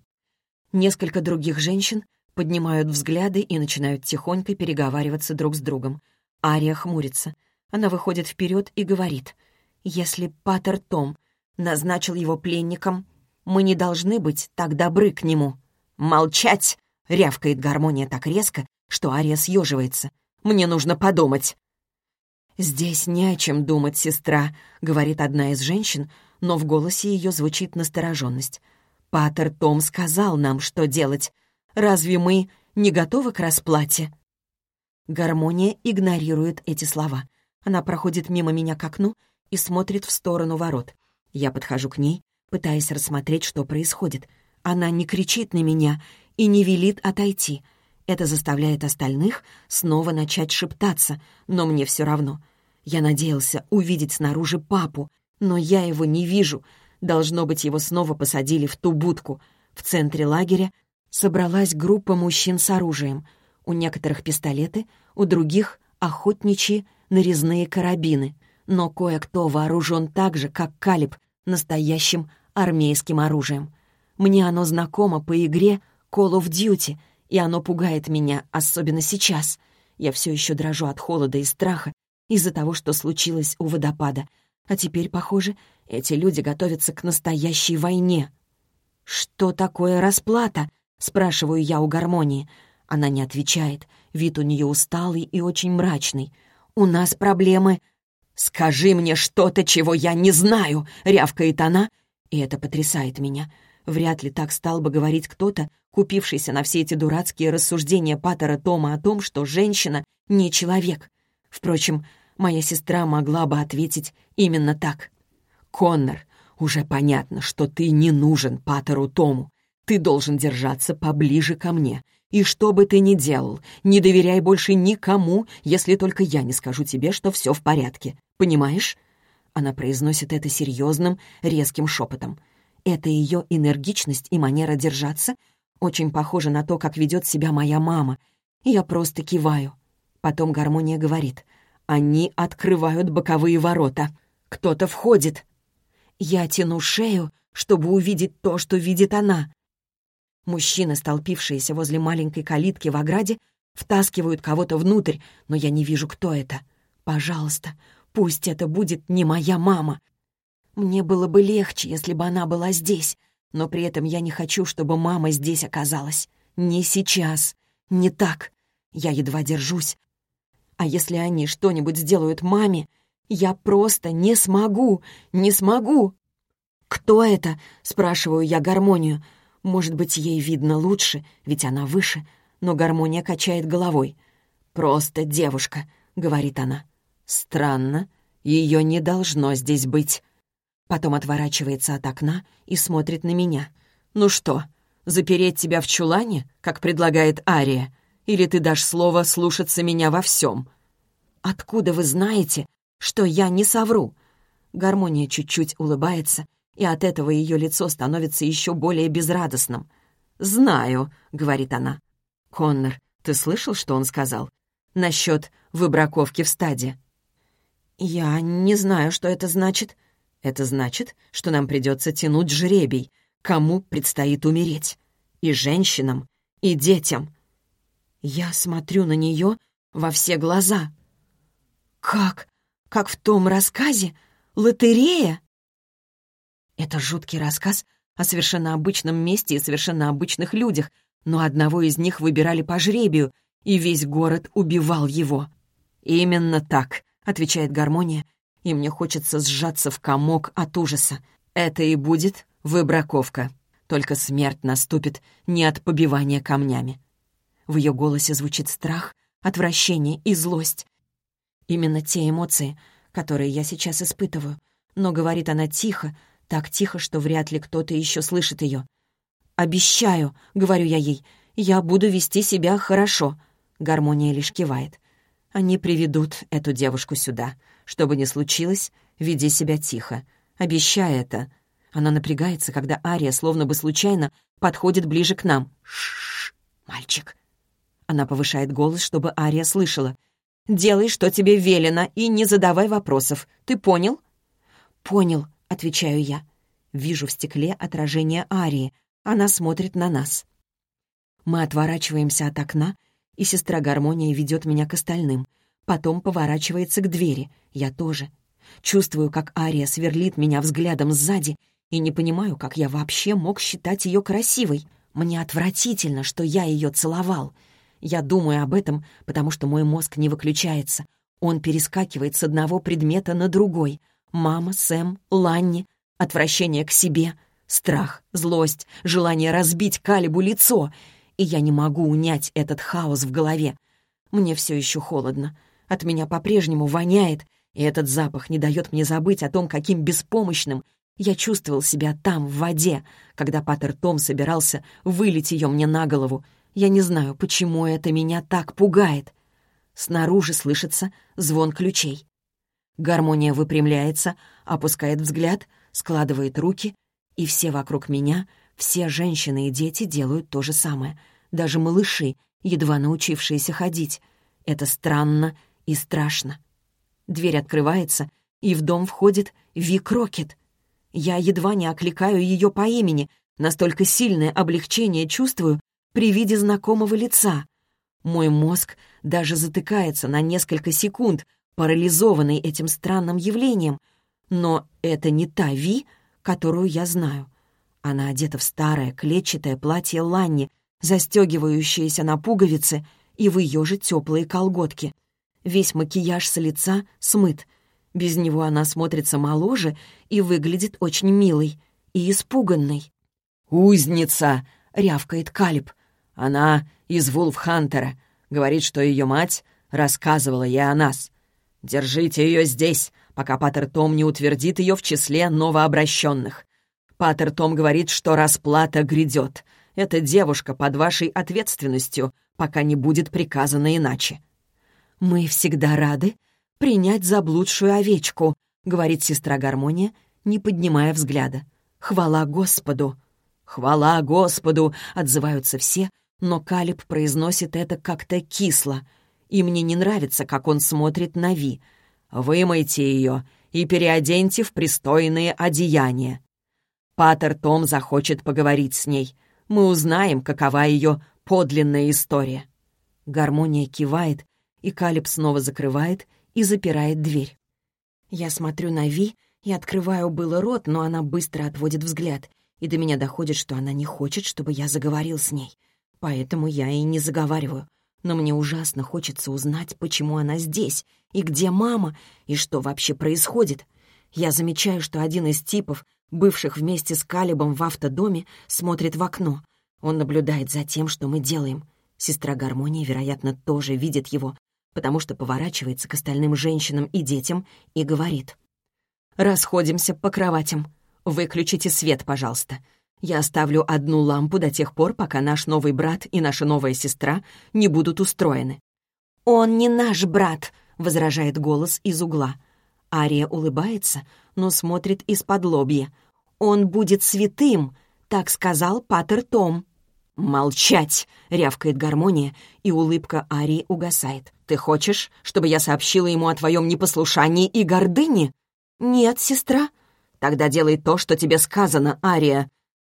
Несколько других женщин поднимают взгляды и начинают тихонько переговариваться друг с другом. Ария хмурится. Она выходит вперед и говорит, «Если Паттер Том назначил его пленником, мы не должны быть так добры к нему». «Молчать!» — рявкает гармония так резко, что Ария съеживается. «Мне нужно подумать». «Здесь не о чем думать, сестра», — говорит одна из женщин, но в голосе ее звучит настороженность. «Патер Том сказал нам, что делать. Разве мы не готовы к расплате?» Гармония игнорирует эти слова. Она проходит мимо меня к окну и смотрит в сторону ворот. Я подхожу к ней, пытаясь рассмотреть, что происходит. Она не кричит на меня и не велит отойти. Это заставляет остальных снова начать шептаться, но мне все равно. Я надеялся увидеть снаружи папу, но я его не вижу. Должно быть, его снова посадили в ту будку. В центре лагеря собралась группа мужчин с оружием. У некоторых пистолеты, у других — охотничьи нарезные карабины. Но кое-кто вооружен так же, как Калиб, настоящим армейским оружием. Мне оно знакомо по игре Call of Duty, и оно пугает меня, особенно сейчас. Я все еще дрожу от холода и страха из-за того, что случилось у водопада. А теперь, похоже, эти люди готовятся к настоящей войне. «Что такое расплата?» — спрашиваю я у гармонии. Она не отвечает. Вид у нее усталый и очень мрачный. «У нас проблемы...» «Скажи мне что-то, чего я не знаю!» — рявкает она, и это потрясает меня. Вряд ли так стал бы говорить кто-то, купившийся на все эти дурацкие рассуждения Паттера Тома о том, что женщина не человек. Впрочем, моя сестра могла бы ответить именно так. «Коннор, уже понятно, что ты не нужен Паттеру Тому. Ты должен держаться поближе ко мне. И что бы ты ни делал, не доверяй больше никому, если только я не скажу тебе, что все в порядке. Понимаешь?» Она произносит это серьезным, резким шепотом. Это ее энергичность и манера держаться очень похожа на то, как ведет себя моя мама. Я просто киваю. Потом гармония говорит. Они открывают боковые ворота. Кто-то входит. Я тяну шею, чтобы увидеть то, что видит она. Мужчины, столпившиеся возле маленькой калитки в ограде, втаскивают кого-то внутрь, но я не вижу, кто это. Пожалуйста, пусть это будет не моя мама. Мне было бы легче, если бы она была здесь, но при этом я не хочу, чтобы мама здесь оказалась. Не сейчас. Не так. Я едва держусь. А если они что-нибудь сделают маме, я просто не смогу, не смогу. «Кто это?» — спрашиваю я гармонию. Может быть, ей видно лучше, ведь она выше, но гармония качает головой. «Просто девушка», — говорит она. «Странно, ее не должно здесь быть». Потом отворачивается от окна и смотрит на меня. «Ну что, запереть тебя в чулане, как предлагает Ария? Или ты дашь слово слушаться меня во всем?» «Откуда вы знаете, что я не совру. Гармония чуть-чуть улыбается, и от этого ее лицо становится еще более безрадостным. «Знаю», — говорит она. «Коннор, ты слышал, что он сказал? Насчет выбраковки в стаде?» «Я не знаю, что это значит». «Это значит, что нам придется тянуть жребий, кому предстоит умереть. И женщинам, и детям». Я смотрю на нее во все глаза. «Как? как в том рассказе? Лотерея?» Это жуткий рассказ о совершенно обычном месте и совершенно обычных людях, но одного из них выбирали по жребию, и весь город убивал его. «Именно так», — отвечает гармония, и мне хочется сжаться в комок от ужаса. Это и будет выбраковка. Только смерть наступит не от побивания камнями. В ее голосе звучит страх, отвращение и злость. Именно те эмоции, которые я сейчас испытываю. Но говорит она тихо, так тихо, что вряд ли кто-то еще слышит ее. «Обещаю», — говорю я ей, — «я буду вести себя хорошо». Гармония лишь кивает. Они приведут эту девушку сюда. Что бы ни случилось, веди себя тихо. Обещай это. Она напрягается, когда Ария, словно бы случайно, подходит ближе к нам. «Ш-ш-ш, мальчик». Она повышает голос, чтобы Ария слышала. Делай, что тебе велено, и не задавай вопросов. Ты понял?» «Понял», — отвечаю я. Вижу в стекле отражение Арии. Она смотрит на нас. Мы отворачиваемся от окна, и сестра Гармония ведет меня к остальным. Потом поворачивается к двери. Я тоже. Чувствую, как Ария сверлит меня взглядом сзади, и не понимаю, как я вообще мог считать ее красивой. Мне отвратительно, что я ее целовал — я думаю об этом, потому что мой мозг не выключается. Он перескакивает с одного предмета на другой. Мама, Сэм, Ланни, отвращение к себе, страх, злость, желание разбить Калибу лицо. И я не могу унять этот хаос в голове. Мне все еще холодно. От меня по-прежнему воняет, и этот запах не дает мне забыть о том, каким беспомощным я чувствовал себя там, в воде, когда Паттер Том собирался вылить ее мне на голову — я не знаю, почему это меня так пугает. Снаружи слышится звон ключей. Гармония выпрямляется, опускает взгляд, складывает руки, и все вокруг меня Все женщины и дети делают то же самое. Даже малыши, едва научившиеся ходить. Это странно и страшно. Дверь открывается, и в дом входит Ви Крокет. Я едва не окликаю ее по имени, настолько сильное облегчение чувствую при виде знакомого лица. Мой мозг даже затыкается на несколько секунд, парализованный этим странным явлением. Но это не та Ви, которую я знаю. Она одета в старое клетчатое платье Ланни, застегивающееся на пуговицы и в ее же теплые колготки. Весь макияж с лица смыт. Без него она смотрится моложе и выглядит очень милой и испуганной. «Узница!» — рявкает Калиб. «Она из Вулфхантера. Говорит, что ее мать рассказывала ей о нас. Держите ее здесь, пока Паттер Том не утвердит ее в числе новообращенных. Паттер Том говорит, что расплата грядет. Эта девушка под вашей ответственностью, пока не будет приказано иначе». «Мы всегда рады принять заблудшую овечку», — говорит сестра Гармония, не поднимая взгляда. «Хвала Господу!» «Хвала Господу!» — отзываются все, но Калиб произносит это как-то кисло, и мне не нравится, как он смотрит на Ви. «Вымойте ее и переоденьте в пристойные одеяния». Патер Том захочет поговорить с ней. Мы узнаем, какова ее подлинная история. Гармония кивает, и Калиб снова закрывает и запирает дверь. Я смотрю на Ви и открываю было рот, но она быстро отводит взгляд, и до меня доходит, что она не хочет, чтобы я заговорил с ней. Поэтому я и не заговариваю. Но мне ужасно хочется узнать, почему она здесь, и где мама, и что вообще происходит. Я замечаю, что один из типов, бывших вместе с Калибом в автодоме, смотрит в окно. Он наблюдает за тем, что мы делаем. Сестра Гармония, вероятно, тоже видит его, потому что поворачивается к остальным женщинам и детям и говорит. «Расходимся по кроватям. Выключите свет, пожалуйста. Я оставлю одну лампу до тех пор, пока наш новый брат и наша новая сестра не будут устроены». «Он не наш брат», — возражает голос из угла. Ария улыбается, но смотрит из-под лобья. «Он будет святым», — так сказал Патер Том. «Молчать!» — рявкает гармония, и улыбка Арии угасает. «Ты хочешь, чтобы я сообщила ему о твоем непослушании и гордыне?» «Нет, сестра». «Тогда делай то, что тебе сказано, Ария».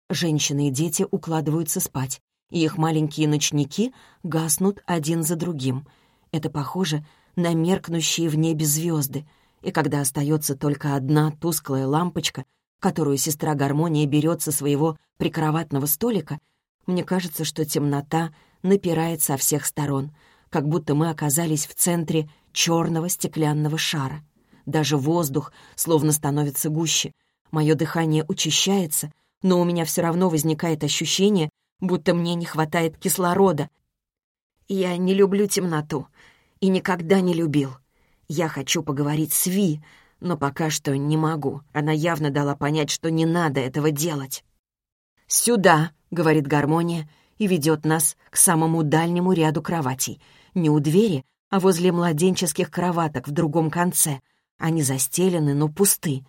Женщины и дети укладываются спать, и их маленькие ночники гаснут один за другим. Это похоже на меркнущие в небе звезды, и когда остается только одна тусклая лампочка, которую сестра Гармония берет со своего прикроватного столика — мне кажется, что темнота напирает со всех сторон, как будто мы оказались в центре черного стеклянного шара. Даже воздух словно становится гуще. Мое дыхание учащается, но у меня все равно возникает ощущение, будто мне не хватает кислорода. Я не люблю темноту и никогда не любил. Я хочу поговорить с Ви, но пока что не могу. Она явно дала понять, что не надо этого делать. «Сюда!» — говорит гармония и ведет нас к самому дальнему ряду кроватей. Не у двери, а возле младенческих кроваток в другом конце. Они застелены, но пусты.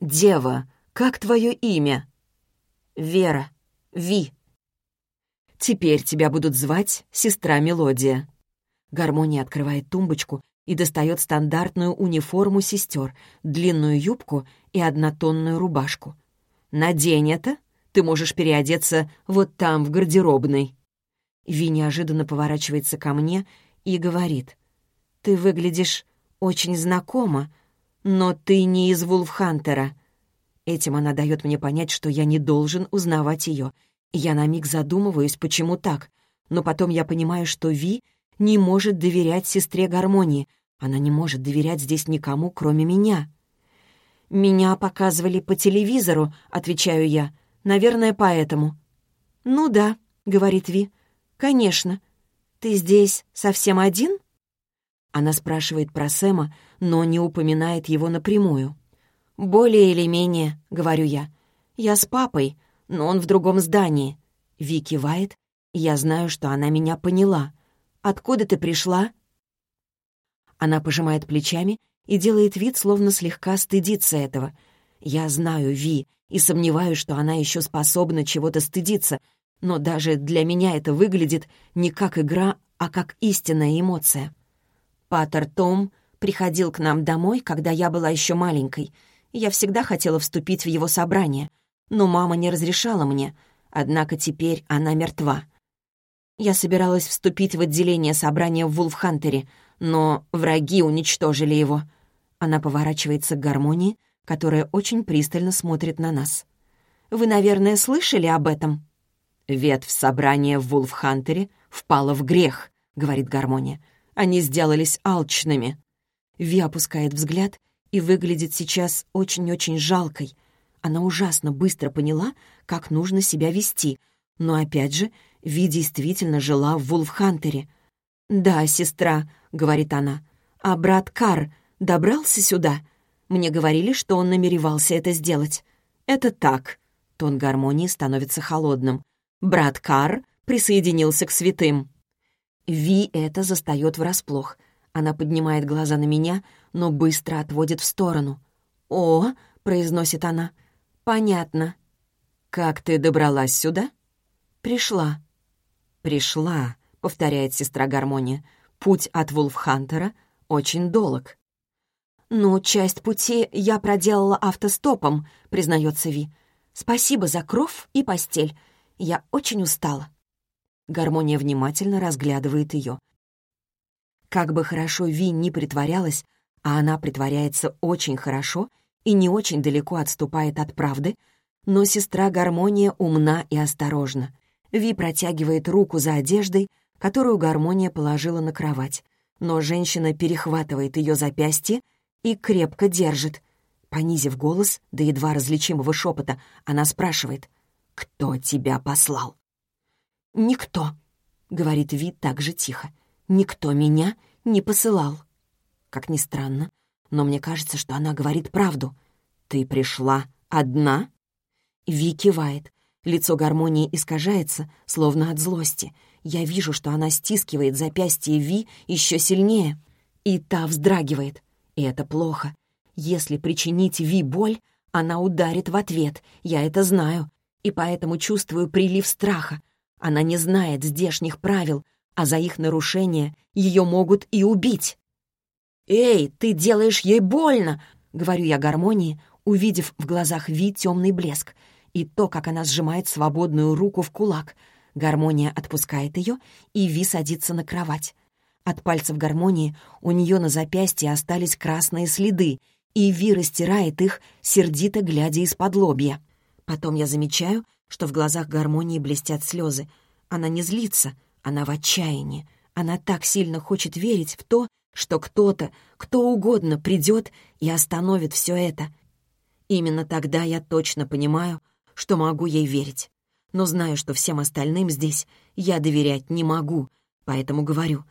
«Дева, как твое имя?» «Вера. Ви». «Теперь тебя будут звать сестра Мелодия». Гармония открывает тумбочку и достает стандартную униформу сестер, длинную юбку и однотонную рубашку. «Надень это ты можешь переодеться вот там, в гардеробной». Ви неожиданно поворачивается ко мне и говорит. «Ты выглядишь очень знакомо, но ты не из Вулфхантера». Этим она дает мне понять, что я не должен узнавать ее. Я на миг задумываюсь, почему так, но потом я понимаю, что Ви не может доверять сестре Гармонии. Она не может доверять здесь никому, кроме меня. «Меня показывали по телевизору», — отвечаю я. Наверное, поэтому». «Ну да», — говорит Ви. «Конечно. Ты здесь совсем один?» Она спрашивает про Сэма, но не упоминает его напрямую. «Более или менее», — говорю я. «Я с папой, но он в другом здании». Ви кивает, я знаю, что она меня поняла. «Откуда ты пришла?» Она пожимает плечами и делает вид, словно слегка стыдится этого — Я знаю Ви и сомневаюсь, что она еще способна чего-то стыдиться, но даже для меня это выглядит не как игра, а как истинная эмоция. Патер Том приходил к нам домой, когда я была еще маленькой. Я всегда хотела вступить в его собрание, но мама не разрешала мне, однако теперь она мертва. Я собиралась вступить в отделение собрания в Вулфхантере, но враги уничтожили его. Она поворачивается к гармонии, которая очень пристально смотрит на нас. «Вы, наверное, слышали об этом?» «Ветвь собрания в Вулфхантере впала в грех», — говорит гармония. «Они сделались алчными». Ви опускает взгляд и выглядит сейчас очень-очень жалкой. Она ужасно быстро поняла, как нужно себя вести, но опять же, Ви действительно жила в Вулфхантере. «Да, сестра», — говорит она, — «а брат Кар добрался сюда?» Мне говорили, что он намеревался это сделать. «Это так». Тон гармонии становится холодным. Брат Кар присоединился к святым. Ви это застает врасплох. Она поднимает глаза на меня, но быстро отводит в сторону. «О!» — произносит она. «Понятно». «Как ты добралась сюда?» «Пришла». «Пришла», — повторяет сестра Гармония. «Путь от Вулфхантера очень долг». «Ну, часть пути я проделала автостопом», — признается Ви. «Спасибо за кров и постель. Я очень устала». Гармония внимательно разглядывает ее. Как бы хорошо Ви не притворялась, а она притворяется очень хорошо и не очень далеко отступает от правды, но сестра Гармония умна и осторожна. Ви протягивает руку за одеждой, которую Гармония положила на кровать, но женщина перехватывает ее запястье и крепко держит. Понизив голос до едва различимого шепота, она спрашивает — «Кто тебя послал?» «Никто», — говорит Вит так же тихо. «Никто меня не посылал». Как ни странно, но мне кажется, что она говорит правду. «Ты пришла одна?» Ви кивает. Лицо гармонии искажается, словно от злости. Я вижу, что она стискивает запястье Ви еще сильнее. И та вздрагивает. И это плохо. Если причинить Ви боль, она ударит в ответ. Я это знаю и поэтому чувствую прилив страха. Она не знает здешних правил, а за их нарушение ее могут и убить. «Эй, ты делаешь ей больно!» — говорю я гармонии, увидев в глазах Ви темный блеск и то, как она сжимает свободную руку в кулак. Гармония отпускает ее, и Ви садится на кровать. От пальцев гармонии у нее на запястье остались красные следы, и Ви растирает их, сердито глядя из-под лобья. Потом я замечаю, что в глазах гармонии блестят слезы. Она не злится, она в отчаянии. Она так сильно хочет верить в то, что кто-то, кто угодно придет и остановит все это. Именно тогда я точно понимаю, что могу ей верить. Но знаю, что всем остальным здесь я доверять не могу, поэтому говорю,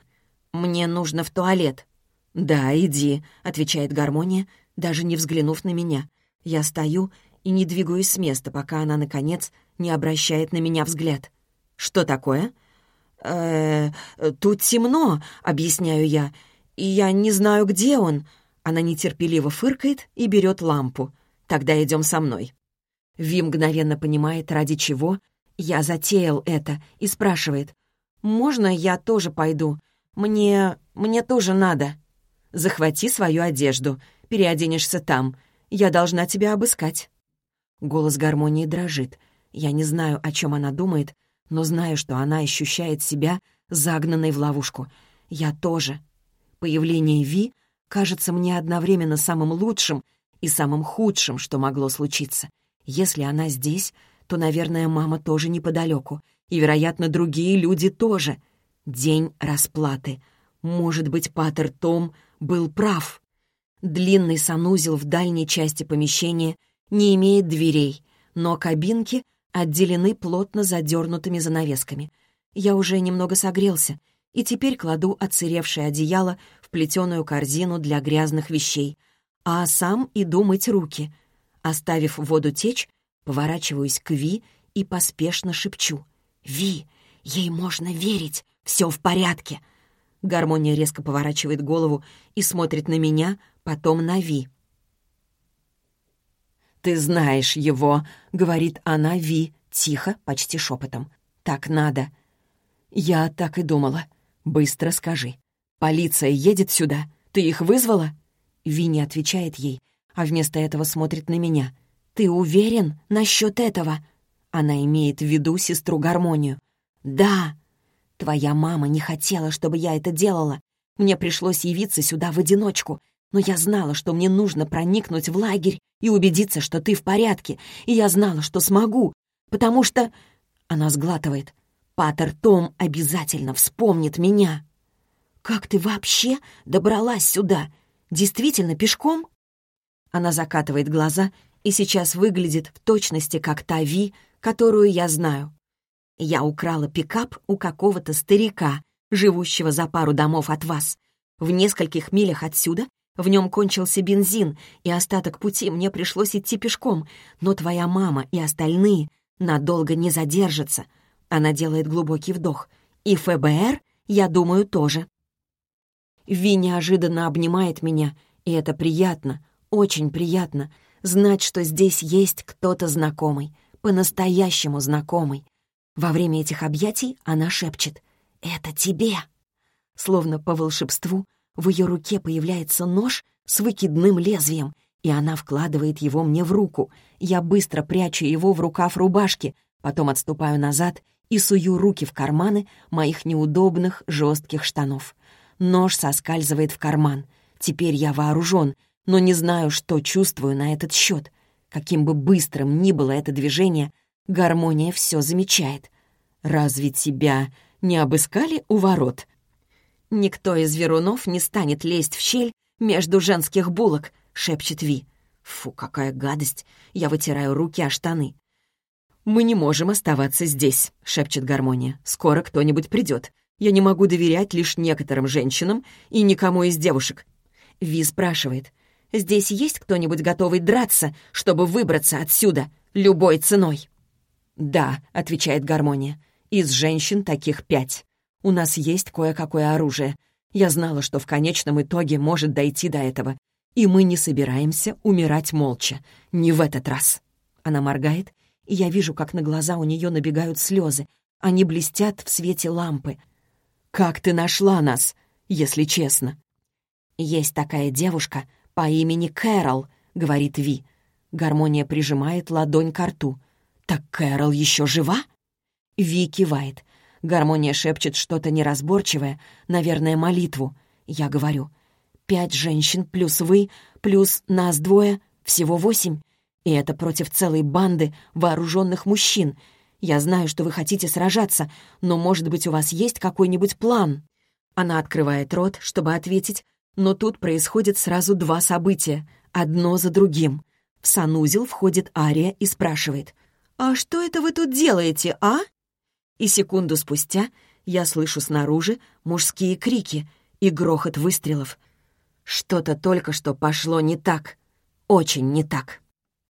«Мне нужно в туалет». «Да, иди», — отвечает гармония, даже не взглянув на меня. Я стою и не двигаюсь с места, пока она, наконец, не обращает на меня взгляд. «Что такое?» э, -э тут темно», — объясняю я, — «и я не знаю, где он». Она нетерпеливо фыркает и берет лампу. «Тогда идем со мной». Ви мгновенно понимает, ради чего я затеял это, и спрашивает, «Можно я тоже пойду? Мне... мне тоже надо». «Захвати свою одежду, переоденешься там. Я должна тебя обыскать». Голос гармонии дрожит. Я не знаю, о чем она думает, но знаю, что она ощущает себя загнанной в ловушку. Я тоже. Появление Ви кажется мне одновременно самым лучшим и самым худшим, что могло случиться. Если она здесь, то, наверное, мама тоже неподалеку, и, вероятно, другие люди тоже. День расплаты. Может быть, Паттер Том был прав. Длинный санузел в дальней части помещения — не имеет дверей, но кабинки отделены плотно задернутыми занавесками. Я уже немного согрелся, и теперь кладу отсыревшее одеяло в плетеную корзину для грязных вещей, а сам иду мыть руки. Оставив воду течь, поворачиваюсь к Ви и поспешно шепчу. «Ви, ей можно верить, все в порядке!» Гармония резко поворачивает голову и смотрит на меня, потом на Ви. ты знаешь его», — говорит она Ви, тихо, почти шепотом. «Так надо». «Я так и думала. Быстро скажи. Полиция едет сюда. Ты их вызвала?» Ви не отвечает ей, а вместо этого смотрит на меня. «Ты уверен насчет этого?» Она имеет в виду сестру Гармонию. «Да. Твоя мама не хотела, чтобы я это делала. Мне пришлось явиться сюда в одиночку, но я знала, что мне нужно проникнуть в лагерь и убедиться, что ты в порядке, и я знала, что смогу, потому что...» Она сглатывает. «Патер Том обязательно вспомнит меня». «Как ты вообще добралась сюда? Действительно пешком?» Она закатывает глаза и сейчас выглядит в точности как та Ви, которую я знаю. Я украла пикап у какого-то старика, живущего за пару домов от вас. В нескольких милях отсюда в нем кончился бензин, и остаток пути мне пришлось идти пешком, но твоя мама и остальные надолго не задержатся. Она делает глубокий вдох. И ФБР, я думаю, тоже. Ви неожиданно обнимает меня, и это приятно, очень приятно, знать, что здесь есть кто-то знакомый, по-настоящему знакомый. Во время этих объятий она шепчет «Это тебе!» Словно по волшебству в ее руке появляется нож с выкидным лезвием, и она вкладывает его мне в руку. Я быстро прячу его в рукав рубашки, потом отступаю назад и сую руки в карманы моих неудобных жестких штанов. Нож соскальзывает в карман. Теперь я вооружен, но не знаю, что чувствую на этот счет. Каким бы быстрым ни было это движение, гармония все замечает. «Разве тебя не обыскали у ворот?» «Никто из верунов не станет лезть в щель между женских булок», — шепчет Ви. «Фу, какая гадость!» Я вытираю руки о штаны. «Мы не можем оставаться здесь», — шепчет Гармония. «Скоро кто-нибудь придет. Я не могу доверять лишь некоторым женщинам и никому из девушек». Ви спрашивает. «Здесь есть кто-нибудь готовый драться, чтобы выбраться отсюда любой ценой?» «Да», — отвечает Гармония. «Из женщин таких пять. У нас есть кое-какое оружие. Я знала, что в конечном итоге может дойти до этого. И мы не собираемся умирать молча. Не в этот раз. Она моргает, и я вижу, как на глаза у нее набегают слезы. Они блестят в свете лампы. «Как ты нашла нас, если честно?» «Есть такая девушка по имени Кэрол», — говорит Ви. Гармония прижимает ладонь к рту. «Так Кэрол еще жива?» Ви кивает. Гармония шепчет что-то неразборчивое, наверное, молитву. Я говорю, «Пять женщин плюс вы, плюс нас двое, всего восемь. И это против целой банды вооруженных мужчин. Я знаю, что вы хотите сражаться, но, может быть, у вас есть какой-нибудь план?» Она открывает рот, чтобы ответить, но тут происходит сразу два события, одно за другим. В санузел входит Ария и спрашивает, «А что это вы тут делаете, а?» и секунду спустя я слышу снаружи мужские крики и грохот выстрелов. Что-то только что пошло не так, очень не так.